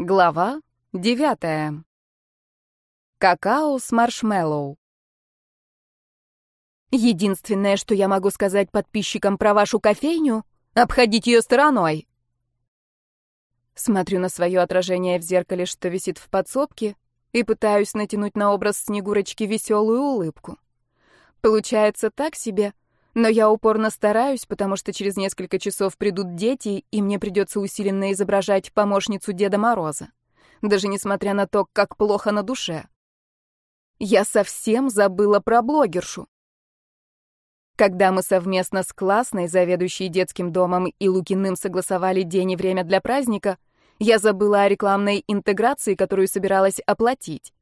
Глава девятая. Какао с маршмеллоу. Единственное, что я могу сказать подписчикам про вашу кофейню, обходить ее стороной. Смотрю на свое отражение в зеркале, что висит в подсобке, и пытаюсь натянуть на образ Снегурочки веселую улыбку. Получается так себе, но я упорно стараюсь, потому что через несколько часов придут дети, и мне придется усиленно изображать помощницу Деда Мороза. Даже несмотря на то, как плохо на душе. Я совсем забыла про блогершу. Когда мы совместно с классной, заведующей детским домом и Лукиным согласовали день и время для праздника, я забыла о рекламной интеграции, которую собиралась оплатить.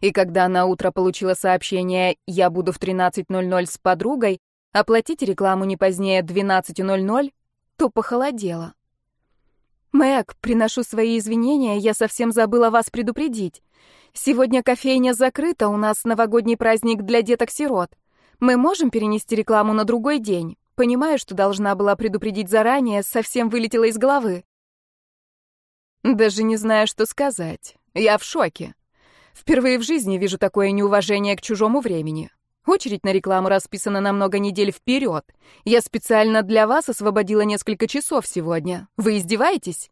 И когда на утро получила сообщение «Я буду в 13.00 с подругой», оплатить рекламу не позднее 12.00, то похолодело. «Мэг, приношу свои извинения, я совсем забыла вас предупредить. Сегодня кофейня закрыта, у нас новогодний праздник для деток-сирот. Мы можем перенести рекламу на другой день? Понимаю, что должна была предупредить заранее, совсем вылетела из головы». Даже не знаю, что сказать. Я в шоке. Впервые в жизни вижу такое неуважение к чужому времени. Очередь на рекламу расписана на много недель вперед. Я специально для вас освободила несколько часов сегодня. Вы издеваетесь?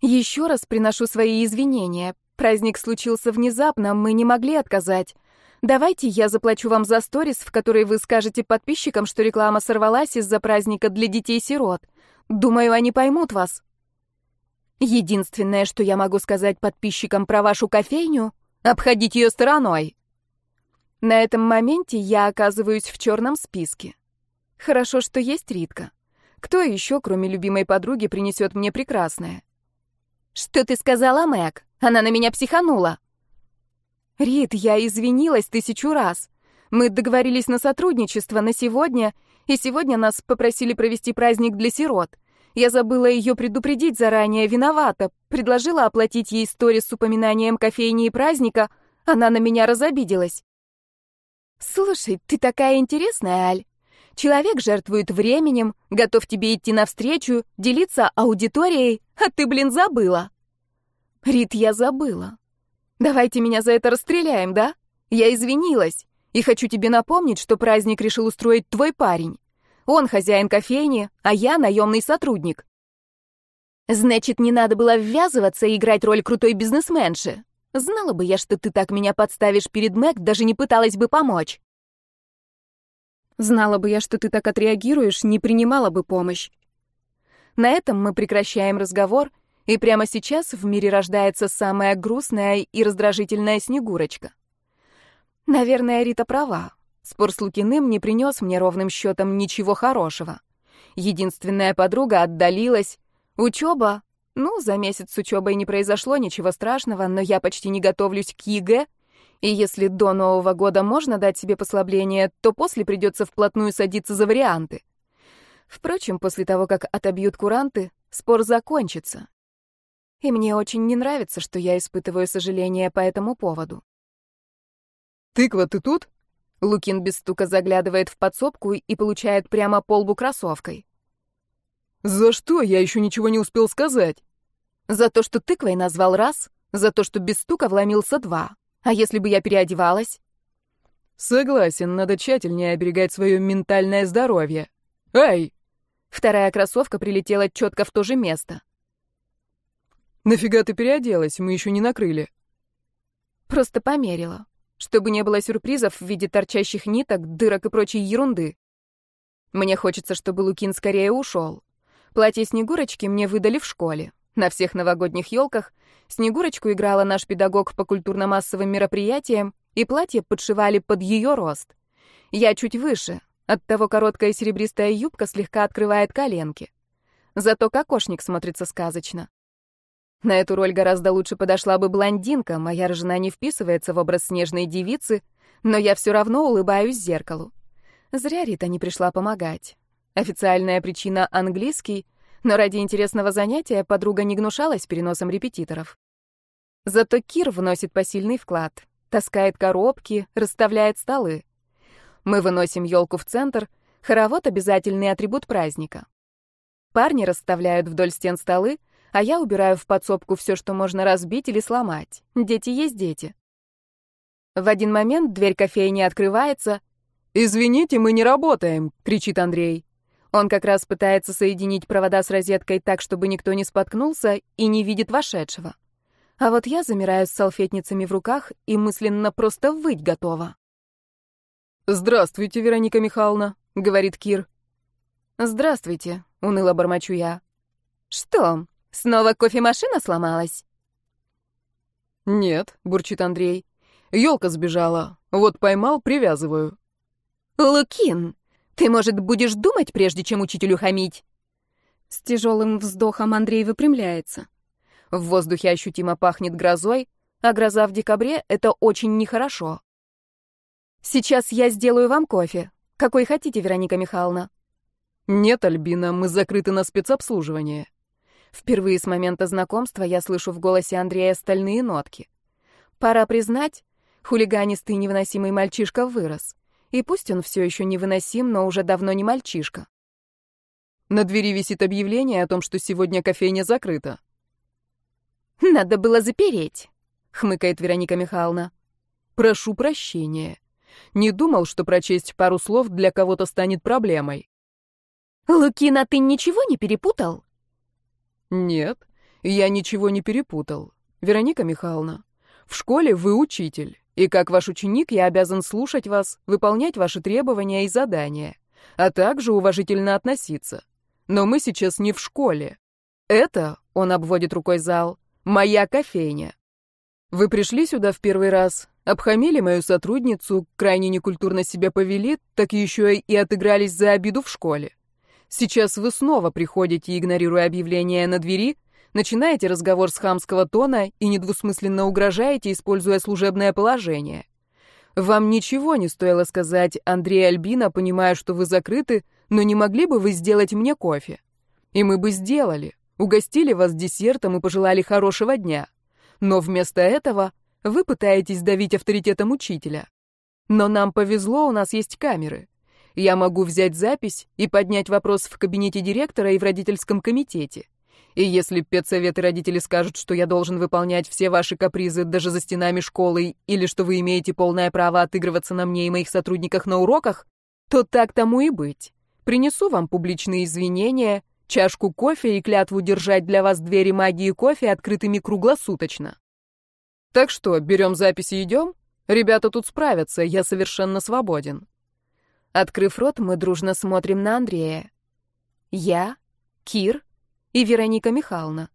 Еще раз приношу свои извинения. Праздник случился внезапно, мы не могли отказать. Давайте я заплачу вам за сторис, в которой вы скажете подписчикам, что реклама сорвалась из-за праздника для детей-сирот. Думаю, они поймут вас. Единственное, что я могу сказать подписчикам про вашу кофейню, обходить ее стороной. На этом моменте я оказываюсь в черном списке. Хорошо, что есть Ритка. Кто еще, кроме любимой подруги, принесет мне прекрасное? Что ты сказала, Мэг? Она на меня психанула. Рит, я извинилась тысячу раз. Мы договорились на сотрудничество на сегодня, и сегодня нас попросили провести праздник для сирот. Я забыла ее предупредить заранее, виновата. Предложила оплатить ей сторис с упоминанием кофейни и праздника. Она на меня разобиделась. «Слушай, ты такая интересная, Аль. Человек жертвует временем, готов тебе идти навстречу, делиться аудиторией, а ты, блин, забыла». «Рит, я забыла. Давайте меня за это расстреляем, да? Я извинилась и хочу тебе напомнить, что праздник решил устроить твой парень. Он хозяин кофейни, а я наемный сотрудник». «Значит, не надо было ввязываться и играть роль крутой бизнесменши. Знала бы я, что ты так меня подставишь перед Мэг, даже не пыталась бы помочь. Знала бы я, что ты так отреагируешь, не принимала бы помощь. На этом мы прекращаем разговор, и прямо сейчас в мире рождается самая грустная и раздражительная Снегурочка. Наверное, Рита права. Спор с Лукиным не принес мне ровным счетом ничего хорошего. Единственная подруга отдалилась. Учеба ну, за месяц с учебой не произошло ничего страшного, но я почти не готовлюсь к ЕГЭ, и если до Нового года можно дать себе послабление, то после придется вплотную садиться за варианты. Впрочем, после того, как отобьют куранты, спор закончится. И мне очень не нравится, что я испытываю сожаление по этому поводу. «Тыква, ты тут?» Лукин без стука заглядывает в подсобку и получает прямо по лбу кроссовкой. «За что? Я еще ничего не успел сказать». «За то, что тыквой назвал раз, за то, что без стука вломился два. А если бы я переодевалась?» «Согласен, надо тщательнее оберегать свое ментальное здоровье. Ай!» Вторая кроссовка прилетела четко в то же место. «Нафига ты переоделась? Мы еще не накрыли». Просто померила, чтобы не было сюрпризов в виде торчащих ниток, дырок и прочей ерунды. Мне хочется, чтобы Лукин скорее ушел. Платье Снегурочки мне выдали в школе. На всех новогодних елках Снегурочку играла наш педагог по культурно-массовым мероприятиям, и платье подшивали под ее рост. Я чуть выше, оттого короткая серебристая юбка слегка открывает коленки. Зато кокошник смотрится сказочно. На эту роль гораздо лучше подошла бы блондинка, моя жена не вписывается в образ снежной девицы, но я все равно улыбаюсь зеркалу. Зря Рита не пришла помогать. Официальная причина — английский, но ради интересного занятия подруга не гнушалась переносом репетиторов. Зато Кир вносит посильный вклад, таскает коробки, расставляет столы. Мы выносим елку в центр, хоровод — обязательный атрибут праздника. Парни расставляют вдоль стен столы, а я убираю в подсобку все, что можно разбить или сломать. Дети есть дети. В один момент дверь кофейни открывается. «Извините, мы не работаем!» — кричит Андрей. Он как раз пытается соединить провода с розеткой так, чтобы никто не споткнулся и не видит вошедшего. А вот я замираю с салфетницами в руках и мысленно просто выть готова. «Здравствуйте, Вероника Михайловна», — говорит Кир. «Здравствуйте», — уныло бормочу я. «Что, снова кофемашина сломалась?» «Нет», — бурчит Андрей. Ёлка сбежала. Вот поймал, привязываю». «Лукин, ты, может, будешь думать, прежде чем учителю хамить?» С тяжелым вздохом Андрей выпрямляется. В воздухе ощутимо пахнет грозой, а гроза в декабре — это очень нехорошо. Сейчас я сделаю вам кофе. Какой хотите, Вероника Михайловна? Нет, Альбина, мы закрыты на спецобслуживание. Впервые с момента знакомства я слышу в голосе Андрея стальные нотки. Пора признать, хулиганистый невыносимый мальчишка вырос. И пусть он все еще невыносим, но уже давно не мальчишка. На двери висит объявление о том, что сегодня кофейня закрыта. «Надо было запереть», — хмыкает Вероника Михайловна. «Прошу прощения. Не думал, что прочесть пару слов для кого-то станет проблемой. Лукина, ты ничего не перепутал? Нет, я ничего не перепутал. Вероника Михайловна, в школе вы учитель, и как ваш ученик я обязан слушать вас, выполнять ваши требования и задания, а также уважительно относиться. Но мы сейчас не в школе. Это, он обводит рукой зал, моя кофейня. Вы пришли сюда в первый раз, обхамили мою сотрудницу, крайне некультурно себя повели, так еще и отыгрались за обиду в школе. Сейчас вы снова приходите, игнорируя объявление на двери, начинаете разговор с хамского тона и недвусмысленно угрожаете, используя служебное положение. Вам ничего не стоило сказать, Андрей Альбина, понимая, что вы закрыты, но не могли бы вы сделать мне кофе? И мы бы сделали, угостили вас десертом и пожелали хорошего дня. Но вместо этого вы пытаетесь давить авторитетом учителя. Но нам повезло, у нас есть камеры. Я могу взять запись и поднять вопрос в кабинете директора и в родительском комитете. И если педсовет и родители скажут, что я должен выполнять все ваши капризы даже за стенами школы, или что вы имеете полное право отыгрываться на мне и моих сотрудниках на уроках, то так тому и быть. Принесу вам публичные извинения, чашку кофе и клятву держать для вас двери магии кофе открытыми круглосуточно. Так что, берем запись и идем? Ребята тут справятся, я совершенно свободен. Открыв рот, мы дружно смотрим на Андрея. Я, Кир и Вероника Михайловна.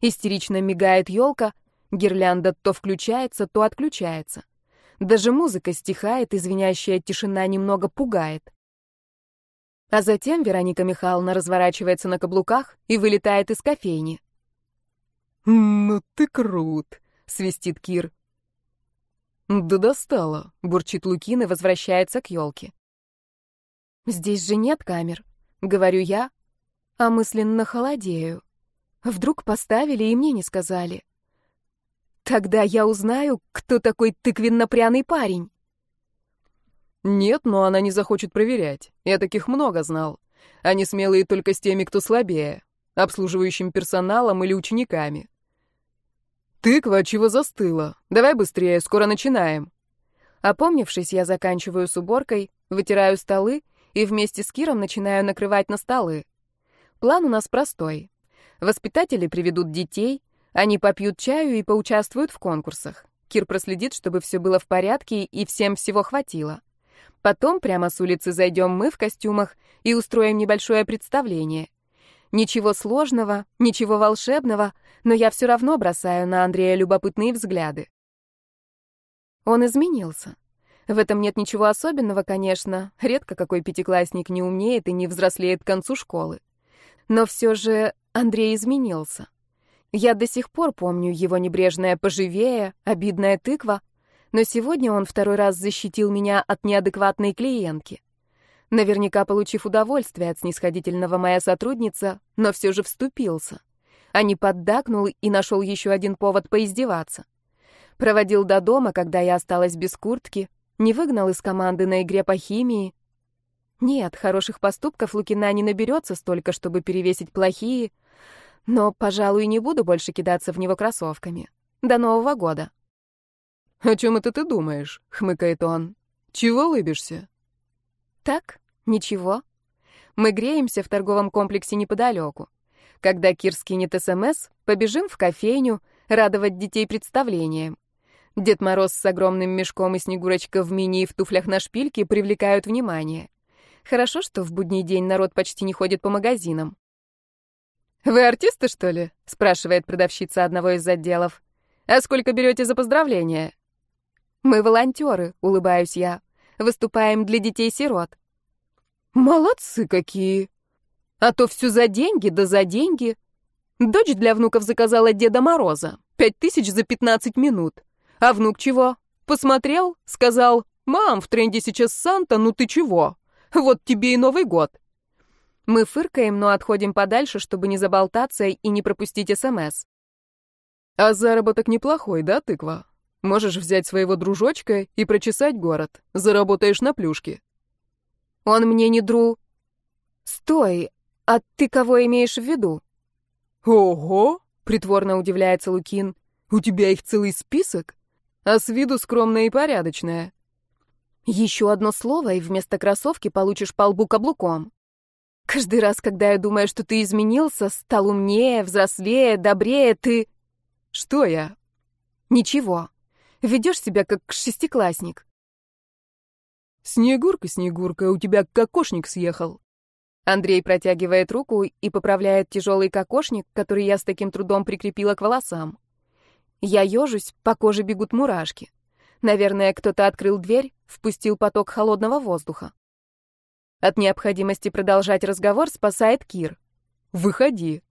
Истерично мигает елка, гирлянда то включается, то отключается. Даже музыка стихает, извиняющая тишина немного пугает. А затем Вероника Михайловна разворачивается на каблуках и вылетает из кофейни. «Ну ты крут», — свистит Кир. «Да достала», — бурчит Лукин и возвращается к елке. «Здесь же нет камер», — говорю я, а мысленно холодею. Вдруг поставили и мне не сказали. Тогда я узнаю, кто такой тыквенно-пряный парень. Нет, но она не захочет проверять. Я таких много знал. Они смелые только с теми, кто слабее, обслуживающим персоналом или учениками. Тыква чего застыла? Давай быстрее, скоро начинаем. Опомнившись, я заканчиваю с уборкой, вытираю столы и вместе с Киром начинаю накрывать на столы. План у нас простой. Воспитатели приведут детей, они попьют чаю и поучаствуют в конкурсах. Кир проследит, чтобы все было в порядке и всем всего хватило. Потом прямо с улицы зайдем мы в костюмах и устроим небольшое представление. Ничего сложного, ничего волшебного, но я все равно бросаю на Андрея любопытные взгляды. Он изменился. В этом нет ничего особенного, конечно. Редко какой пятиклассник не умнеет и не взрослеет к концу школы. Но все же Андрей изменился. Я до сих пор помню его небрежное поживее, обидная тыква, но сегодня он второй раз защитил меня от неадекватной клиентки. Наверняка получив удовольствие от снисходительного моя сотрудница, но все же вступился. А не поддакнул и нашел еще один повод поиздеваться. Проводил до дома, когда я осталась без куртки, не выгнал из команды на игре по химии. Нет, хороших поступков Лукина не наберется столько, чтобы перевесить плохие, Но, пожалуй, не буду больше кидаться в него кроссовками. До Нового года. «О чем это ты думаешь?» — хмыкает он. «Чего улыбишься?» «Так, ничего. Мы греемся в торговом комплексе неподалеку. Когда Кир скинет СМС, побежим в кофейню, радовать детей представлением. Дед Мороз с огромным мешком и Снегурочка в мини и в туфлях на шпильке привлекают внимание. Хорошо, что в будний день народ почти не ходит по магазинам. «Вы артисты, что ли?» — спрашивает продавщица одного из отделов. «А сколько берете за поздравления?» «Мы волонтеры», — улыбаюсь я. «Выступаем для детей-сирот». «Молодцы какие! А то все за деньги, да за деньги. Дочь для внуков заказала Деда Мороза. Пять тысяч за пятнадцать минут. А внук чего? Посмотрел, сказал, «Мам, в тренде сейчас Санта, ну ты чего? Вот тебе и Новый год». Мы фыркаем, но отходим подальше, чтобы не заболтаться и не пропустить СМС. «А заработок неплохой, да, тыква? Можешь взять своего дружочка и прочесать город. Заработаешь на плюшке». «Он мне не дру...» «Стой, а ты кого имеешь в виду?» «Ого!» — притворно удивляется Лукин. «У тебя их целый список? А с виду скромная и порядочная». «Еще одно слово, и вместо кроссовки получишь по лбу каблуком. Каждый раз, когда я думаю, что ты изменился, стал умнее, взрослее, добрее, ты...» «Что я?» «Ничего. Ведешь себя как шестиклассник». «Снегурка, Снегурка, у тебя кокошник съехал». Андрей протягивает руку и поправляет тяжелый кокошник, который я с таким трудом прикрепила к волосам. Я ежусь, по коже бегут мурашки. Наверное, кто-то открыл дверь, впустил поток холодного воздуха. От необходимости продолжать разговор спасает Кир. «Выходи».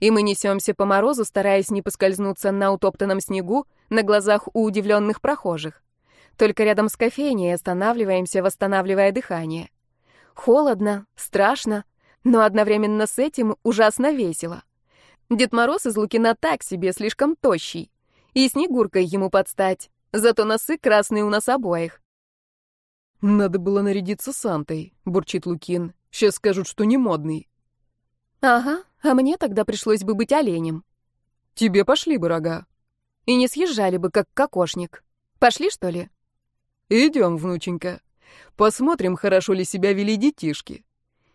И мы несемся по морозу, стараясь не поскользнуться на утоптанном снегу на глазах у удивленных прохожих. Только рядом с кофейней останавливаемся, восстанавливая дыхание. Холодно, страшно, но одновременно с этим ужасно весело. Дед Мороз из Лукина так себе, слишком тощий. И Снегуркой ему подстать, зато носы красные у нас обоих. «Надо было нарядиться Сантой», — бурчит Лукин. «Сейчас скажут, что не модный». «Ага, а мне тогда пришлось бы быть оленем». «Тебе пошли бы рога». «И не съезжали бы, как кокошник. Пошли, что ли?» «Идем, внученька. Посмотрим, хорошо ли себя вели детишки».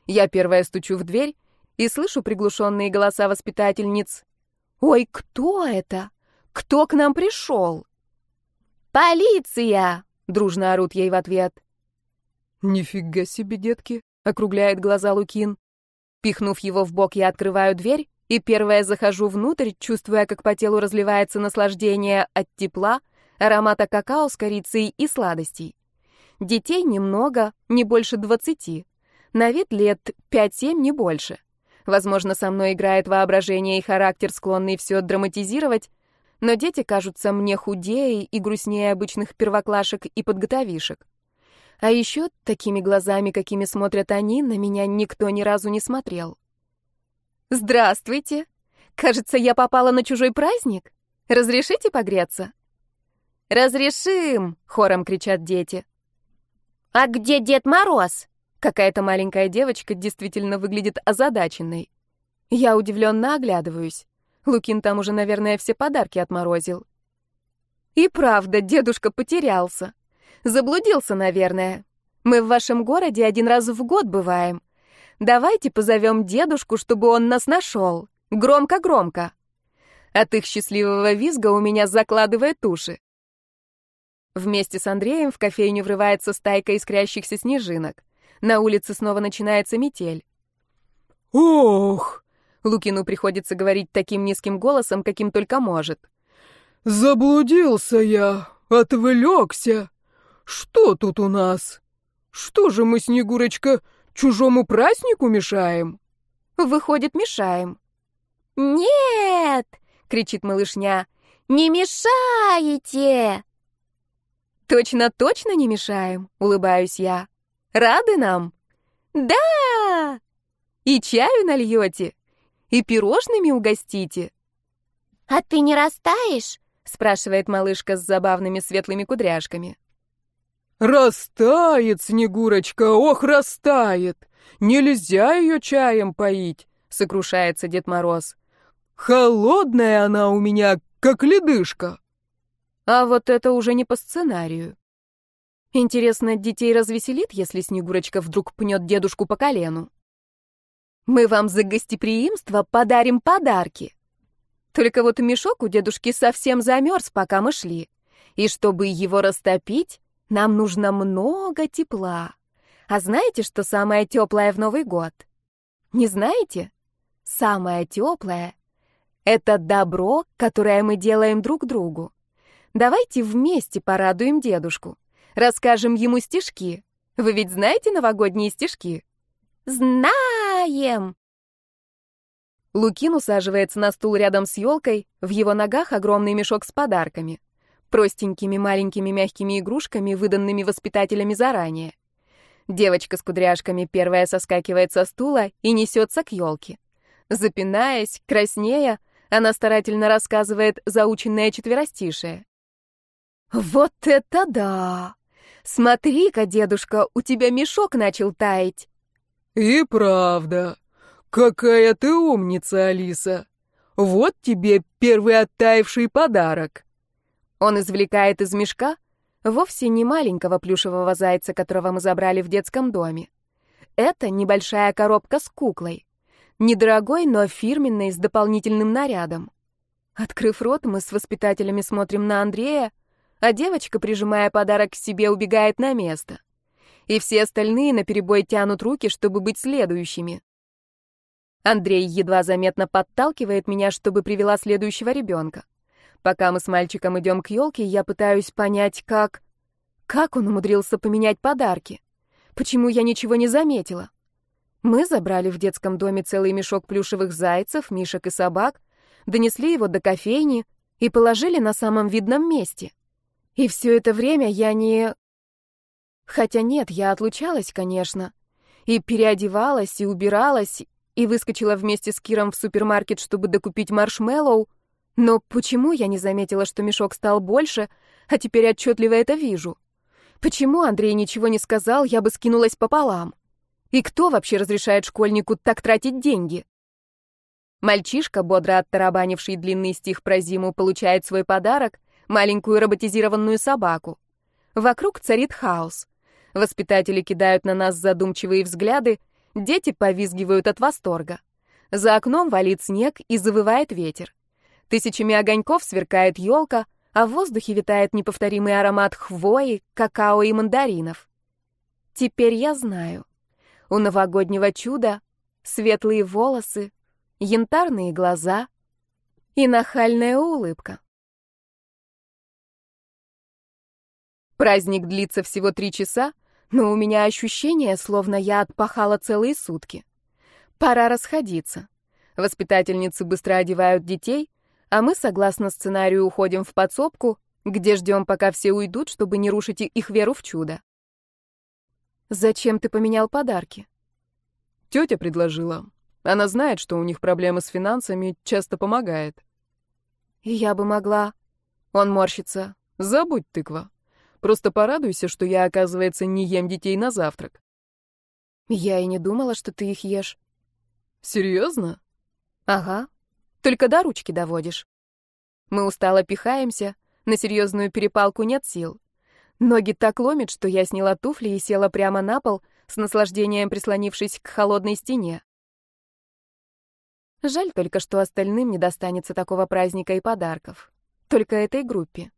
Я первая стучу в дверь и слышу приглушенные голоса воспитательниц. «Ой, кто это? Кто к нам пришел?» «Полиция!» — дружно орут ей в ответ. «Нифига себе, детки!» — округляет глаза Лукин. Пихнув его в бок, я открываю дверь и первая захожу внутрь, чувствуя, как по телу разливается наслаждение от тепла, аромата какао с корицей и сладостей. Детей немного, не больше двадцати. На вид лет пять-семь, не больше. Возможно, со мной играет воображение и характер, склонный все драматизировать, но дети кажутся мне худее и грустнее обычных первоклашек и подготовишек. А еще такими глазами, какими смотрят они, на меня никто ни разу не смотрел. «Здравствуйте! Кажется, я попала на чужой праздник. Разрешите погреться?» «Разрешим!» — хором кричат дети. «А где Дед Мороз?» Какая-то маленькая девочка действительно выглядит озадаченной. Я удивленно оглядываюсь. Лукин там уже, наверное, все подарки отморозил. И правда, дедушка потерялся. Заблудился, наверное. Мы в вашем городе один раз в год бываем. Давайте позовем дедушку, чтобы он нас нашел. Громко-громко. От их счастливого визга у меня закладывает уши. Вместе с Андреем в кофейню врывается стайка искрящихся снежинок. На улице снова начинается метель. «Ох!» Лукину приходится говорить таким низким голосом, каким только может. «Заблудился я, отвлекся. Что тут у нас? Что же мы, Снегурочка, чужому празднику мешаем?» «Выходит, мешаем». «Нет!» — кричит малышня. «Не мешаете!» «Точно-точно не мешаем», — улыбаюсь я. «Рады нам?» «Да!» «И чаю нальете? И пирожными угостите?» «А ты не растаешь?» — спрашивает малышка с забавными светлыми кудряшками. «Растает, Снегурочка, ох, растает! Нельзя ее чаем поить!» — сокрушается Дед Мороз. Холодная она у меня, как ледышка. А вот это уже не по сценарию. Интересно, детей развеселит, если Снегурочка вдруг пнет дедушку по колену? Мы вам за гостеприимство подарим подарки. Только вот мешок у дедушки совсем замерз, пока мы шли. И чтобы его растопить, нам нужно много тепла. А знаете, что самое теплое в Новый год? Не знаете? Самое теплое — это добро, которое мы делаем друг другу. Давайте вместе порадуем дедушку. Расскажем ему стишки. Вы ведь знаете новогодние стишки? Знаем! Лукин усаживается на стул рядом с елкой, в его ногах огромный мешок с подарками. Простенькими маленькими мягкими игрушками, выданными воспитателями заранее. Девочка с кудряшками первая соскакивает со стула и несется к елке. Запинаясь, краснея, она старательно рассказывает заученное четверостишее. «Вот это да! Смотри-ка, дедушка, у тебя мешок начал таять!» «И правда! Какая ты умница, Алиса! Вот тебе первый оттаивший подарок!» Он извлекает из мешка вовсе не маленького плюшевого зайца, которого мы забрали в детском доме. Это небольшая коробка с куклой. Недорогой, но фирменной, с дополнительным нарядом. Открыв рот, мы с воспитателями смотрим на Андрея, а девочка, прижимая подарок к себе, убегает на место. И все остальные наперебой тянут руки, чтобы быть следующими. Андрей едва заметно подталкивает меня, чтобы привела следующего ребенка. Пока мы с мальчиком идем к елке, я пытаюсь понять, как... Как он умудрился поменять подарки? Почему я ничего не заметила? Мы забрали в детском доме целый мешок плюшевых зайцев, мишек и собак, донесли его до кофейни и положили на самом видном месте. И все это время я не... Хотя нет, я отлучалась, конечно. И переодевалась, и убиралась, и выскочила вместе с Киром в супермаркет, чтобы докупить маршмеллоу, но почему я не заметила, что мешок стал больше, а теперь отчетливо это вижу? Почему Андрей ничего не сказал, я бы скинулась пополам? И кто вообще разрешает школьнику так тратить деньги? Мальчишка, бодро оттарабанивший длинный стих про зиму, получает свой подарок — маленькую роботизированную собаку. Вокруг царит хаос. Воспитатели кидают на нас задумчивые взгляды, дети повизгивают от восторга. За окном валит снег и завывает ветер. Тысячами огоньков сверкает елка, а в воздухе витает неповторимый аромат хвои, какао и мандаринов. Теперь я знаю. У новогоднего чуда светлые волосы, янтарные глаза и нахальная улыбка. Праздник длится всего три часа, но у меня ощущение, словно я отпахала целые сутки. Пора расходиться. Воспитательницы быстро одевают детей, а мы, согласно сценарию, уходим в подсобку, где ждем, пока все уйдут, чтобы не рушить их веру в чудо. «Зачем ты поменял подарки?» Тетя предложила. Она знает, что у них проблемы с финансами, часто помогает. И я бы могла... Он морщится. Забудь, тыква. Просто порадуйся, что я, оказывается, не ем детей на завтрак. Я и не думала, что ты их ешь. Серьезно? Ага. Только до ручки доводишь. Мы устало пихаемся, на серьезную перепалку нет сил. Ноги так ломит, что я сняла туфли и села прямо на пол, с наслаждением прислонившись к холодной стене. Жаль только, что остальным не достанется такого праздника и подарков. Только этой группе.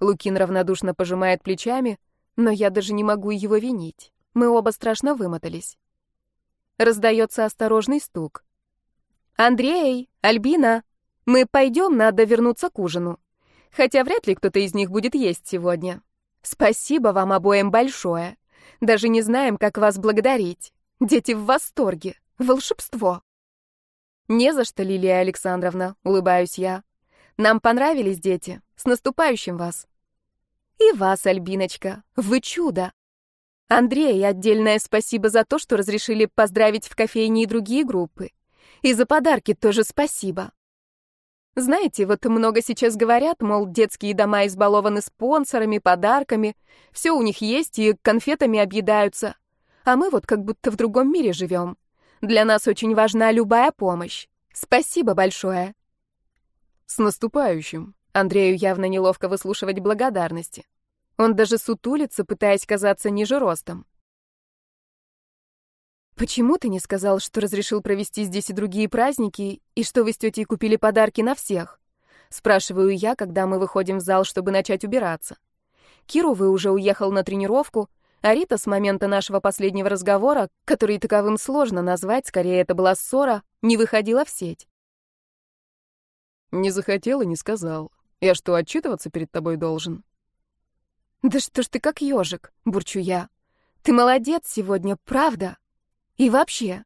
Лукин равнодушно пожимает плечами, но я даже не могу его винить. Мы оба страшно вымотались. Раздается осторожный стук. «Андрей, Альбина, мы пойдем, надо вернуться к ужину. Хотя вряд ли кто-то из них будет есть сегодня. Спасибо вам обоим большое. Даже не знаем, как вас благодарить. Дети в восторге. Волшебство». «Не за что, Лилия Александровна», — улыбаюсь я. «Нам понравились дети. С наступающим вас». «И вас, Альбиночка. Вы чудо!» Андрей, отдельное спасибо за то, что разрешили поздравить в кофейне и другие группы. И за подарки тоже спасибо. Знаете, вот много сейчас говорят, мол, детские дома избалованы спонсорами, подарками, все у них есть и конфетами объедаются. А мы вот как будто в другом мире живем. Для нас очень важна любая помощь. Спасибо большое. С наступающим. Андрею явно неловко выслушивать благодарности. Он даже сутулится, пытаясь казаться ниже ростом. «Почему ты не сказал, что разрешил провести здесь и другие праздники, и что вы с тетей купили подарки на всех?» Спрашиваю я, когда мы выходим в зал, чтобы начать убираться. Киру вы уже уехал на тренировку, а Рита с момента нашего последнего разговора, который таковым сложно назвать, скорее это была ссора, не выходила в сеть. Не захотел и не сказал. Я что, отчитываться перед тобой должен? Да что ж ты как ежик, бурчу я. Ты молодец сегодня, правда? И вообще.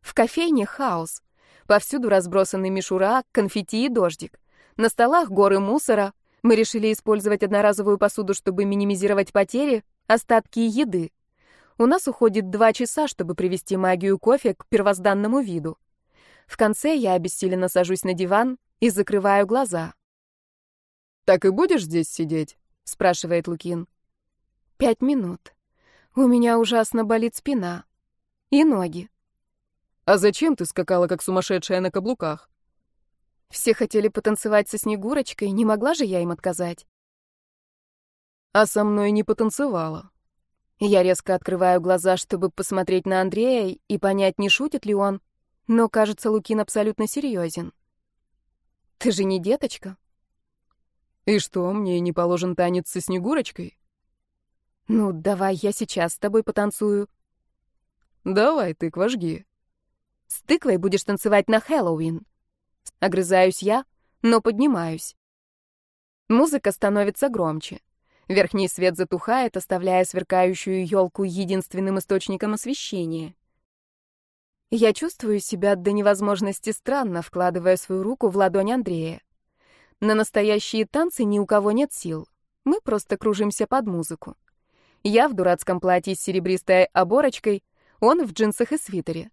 В кофейне хаос. Повсюду разбросаны мишура, конфетти и дождик. На столах горы мусора. Мы решили использовать одноразовую посуду, чтобы минимизировать потери, остатки еды. У нас уходит два часа, чтобы привести магию кофе к первозданному виду. В конце я обессиленно сажусь на диван и закрываю глаза. «Так и будешь здесь сидеть?» — спрашивает Лукин. «Пять минут. У меня ужасно болит спина. И ноги. А зачем ты скакала, как сумасшедшая на каблуках? Все хотели потанцевать со Снегурочкой, не могла же я им отказать. А со мной не потанцевала. Я резко открываю глаза, чтобы посмотреть на Андрея и понять, не шутит ли он, но, кажется, Лукин абсолютно серьезен. Ты же не деточка? И что, мне не положен танец со Снегурочкой? Ну, давай я сейчас с тобой потанцую. Давай, тыква, жги. С тыквой будешь танцевать на Хэллоуин. Огрызаюсь я, но поднимаюсь. Музыка становится громче. Верхний свет затухает, оставляя сверкающую елку единственным источником освещения. Я чувствую себя до невозможности странно, вкладывая свою руку в ладонь Андрея. На настоящие танцы ни у кого нет сил. Мы просто кружимся под музыку. Я в дурацком платье с серебристой оборочкой, он в джинсах и свитере.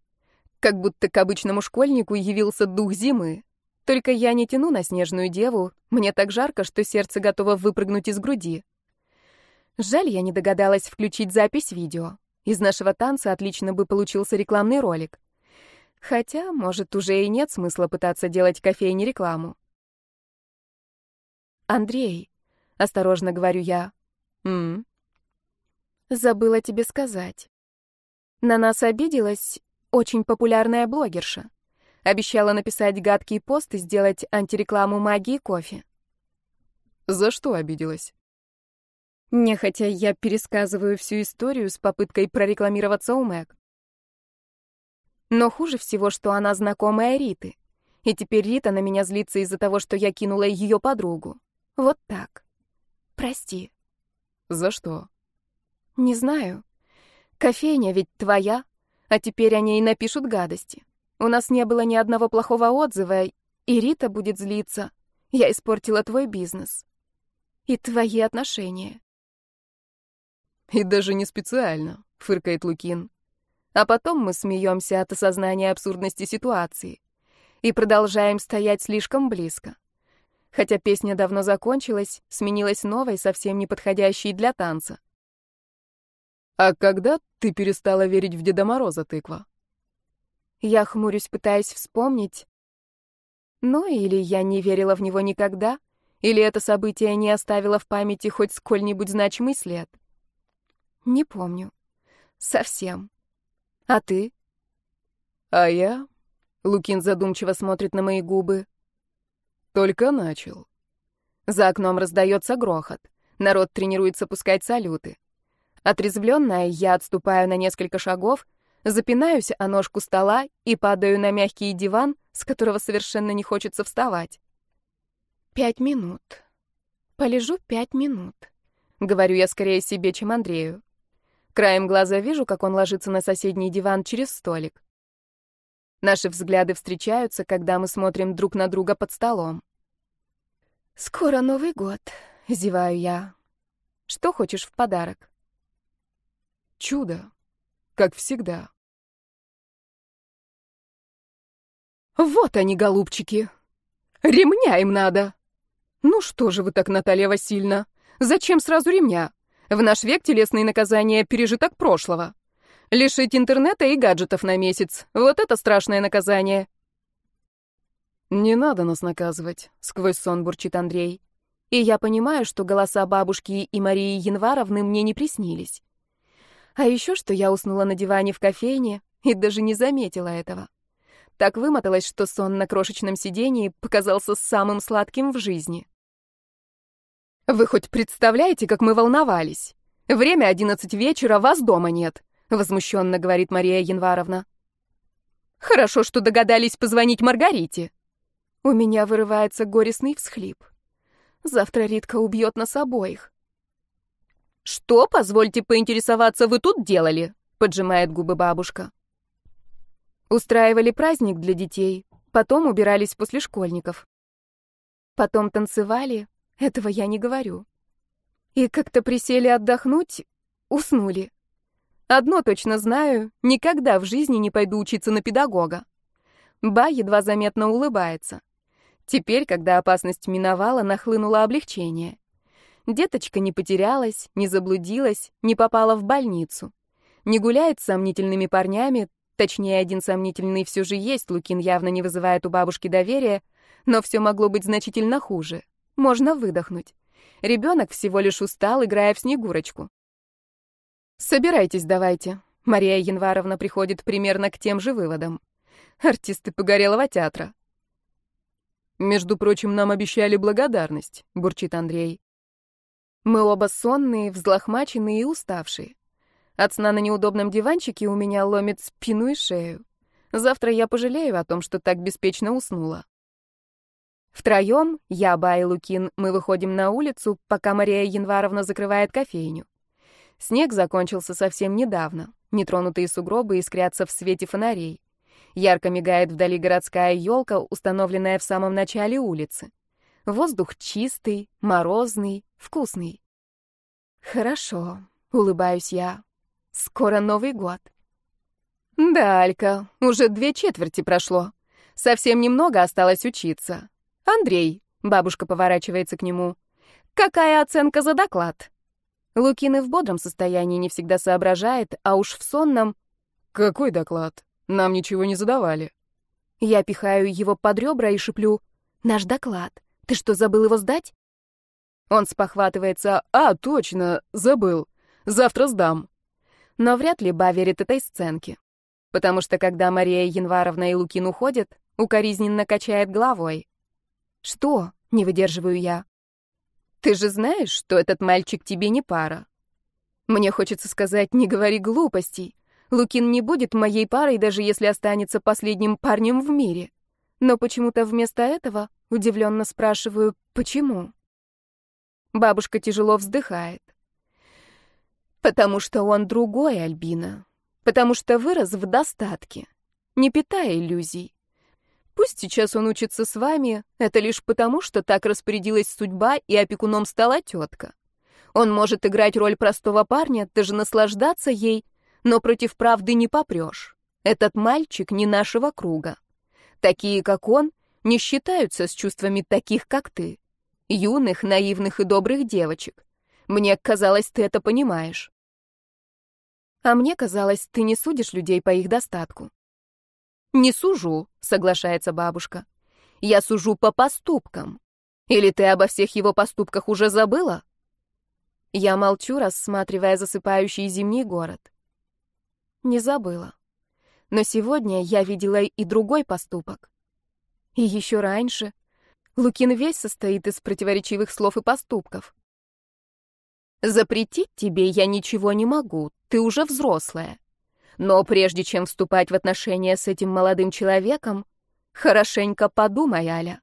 Как будто к обычному школьнику явился дух зимы. Только я не тяну на снежную деву, мне так жарко, что сердце готово выпрыгнуть из груди. Жаль, я не догадалась включить запись видео. Из нашего танца отлично бы получился рекламный ролик. Хотя, может, уже и нет смысла пытаться делать кофейне рекламу. «Андрей», — осторожно говорю я, «М? Забыла тебе сказать. На нас обиделась очень популярная блогерша. Обещала написать гадкий пост и сделать антирекламу магии кофе. За что обиделась? Нехотя я пересказываю всю историю с попыткой прорекламироваться у Мэг. Но хуже всего, что она знакомая Риты. И теперь Рита на меня злится из-за того, что я кинула ее подругу. Вот так. Прости. За что? Не знаю. Кофейня ведь твоя, а теперь они и напишут гадости. У нас не было ни одного плохого отзыва, и Рита будет злиться. Я испортила твой бизнес. И твои отношения. И даже не специально, фыркает Лукин. А потом мы смеемся от осознания абсурдности ситуации и продолжаем стоять слишком близко. Хотя песня давно закончилась, сменилась новой, совсем не подходящей для танца. А когда ты перестала верить в Деда Мороза, тыква? Я хмурюсь, пытаясь вспомнить. Ну, или я не верила в него никогда, или это событие не оставило в памяти хоть сколь-нибудь значимый след. Не помню. Совсем. А ты? А я? Лукин задумчиво смотрит на мои губы. Только начал. За окном раздается грохот. Народ тренируется пускать салюты. Отрезвленная, я отступаю на несколько шагов, запинаюсь о ножку стола и падаю на мягкий диван, с которого совершенно не хочется вставать. Пять минут. Полежу пять минут. Говорю я скорее себе, чем Андрею. Краем глаза вижу, как он ложится на соседний диван через столик. Наши взгляды встречаются, когда мы смотрим друг на друга под столом. «Скоро Новый год», — зеваю я. «Что хочешь в подарок?» Чудо. Как всегда. Вот они, голубчики. Ремня им надо. Ну что же вы так, Наталья Васильевна? Зачем сразу ремня? В наш век телесные наказания — пережиток прошлого. Лишить интернета и гаджетов на месяц — вот это страшное наказание. «Не надо нас наказывать», — сквозь сон бурчит Андрей. И я понимаю, что голоса бабушки и Марии Январовны мне не приснились. А еще что я уснула на диване в кофейне и даже не заметила этого. Так вымоталась, что сон на крошечном сидении показался самым сладким в жизни. «Вы хоть представляете, как мы волновались? Время одиннадцать вечера, вас дома нет», — возмущенно говорит Мария Январовна. «Хорошо, что догадались позвонить Маргарите». У меня вырывается горестный всхлип. Завтра Ритка убьет нас обоих. «Что, позвольте поинтересоваться, вы тут делали?» — поджимает губы бабушка. Устраивали праздник для детей, потом убирались после школьников. Потом танцевали, этого я не говорю. И как-то присели отдохнуть, уснули. Одно точно знаю, никогда в жизни не пойду учиться на педагога. Ба едва заметно улыбается. Теперь, когда опасность миновала, нахлынуло облегчение. Деточка не потерялась, не заблудилась, не попала в больницу. Не гуляет с сомнительными парнями, точнее, один сомнительный все же есть, Лукин явно не вызывает у бабушки доверия, но все могло быть значительно хуже. Можно выдохнуть. Ребенок всего лишь устал, играя в Снегурочку. «Собирайтесь давайте». Мария Январовна приходит примерно к тем же выводам. Артисты Погорелого театра. «Между прочим, нам обещали благодарность», — бурчит Андрей. Мы оба сонные, взлохмаченные и уставшие. От сна на неудобном диванчике у меня ломит спину и шею. Завтра я пожалею о том, что так беспечно уснула. Втроем, я, Ба и Лукин, мы выходим на улицу, пока Мария Январовна закрывает кофейню. Снег закончился совсем недавно. Нетронутые сугробы искрятся в свете фонарей. Ярко мигает вдали городская елка, установленная в самом начале улицы. Воздух чистый, морозный, вкусный. Хорошо, улыбаюсь я. Скоро Новый год. Да, Алька, уже две четверти прошло. Совсем немного осталось учиться. Андрей, бабушка поворачивается к нему. Какая оценка за доклад? Лукин и в бодром состоянии не всегда соображает, а уж в сонном... Какой доклад? Нам ничего не задавали. Я пихаю его под ребра и шеплю. Наш доклад. Ты что, забыл его сдать? Он спохватывается. А, точно, забыл. Завтра сдам. Но вряд ли Ба верит этой сценке. Потому что когда Мария Январовна и Лукин уходят, укоризненно качает головой. Что? Не выдерживаю я. Ты же знаешь, что этот мальчик тебе не пара. Мне хочется сказать, не говори глупостей. Лукин не будет моей парой, даже если останется последним парнем в мире. Но почему-то вместо этого удивленно спрашиваю, почему? Бабушка тяжело вздыхает. Потому что он другой, Альбина. Потому что вырос в достатке. Не питая иллюзий. Пусть сейчас он учится с вами, это лишь потому, что так распорядилась судьба, и опекуном стала тетка. Он может играть роль простого парня, даже наслаждаться ей, но против правды не попрешь. Этот мальчик не нашего круга. Такие, как он, не считаются с чувствами таких, как ты. Юных, наивных и добрых девочек. Мне казалось, ты это понимаешь. А мне казалось, ты не судишь людей по их достатку. Не сужу, соглашается бабушка. Я сужу по поступкам. Или ты обо всех его поступках уже забыла? Я молчу, рассматривая засыпающий зимний город. Не забыла. Но сегодня я видела и другой поступок. И еще раньше. Лукин весь состоит из противоречивых слов и поступков. Запретить тебе я ничего не могу, ты уже взрослая. Но прежде чем вступать в отношения с этим молодым человеком, хорошенько подумай, Аля.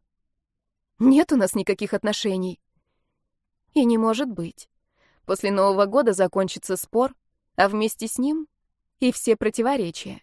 Нет у нас никаких отношений. И не может быть. После Нового года закончится спор, а вместе с ним и все противоречия.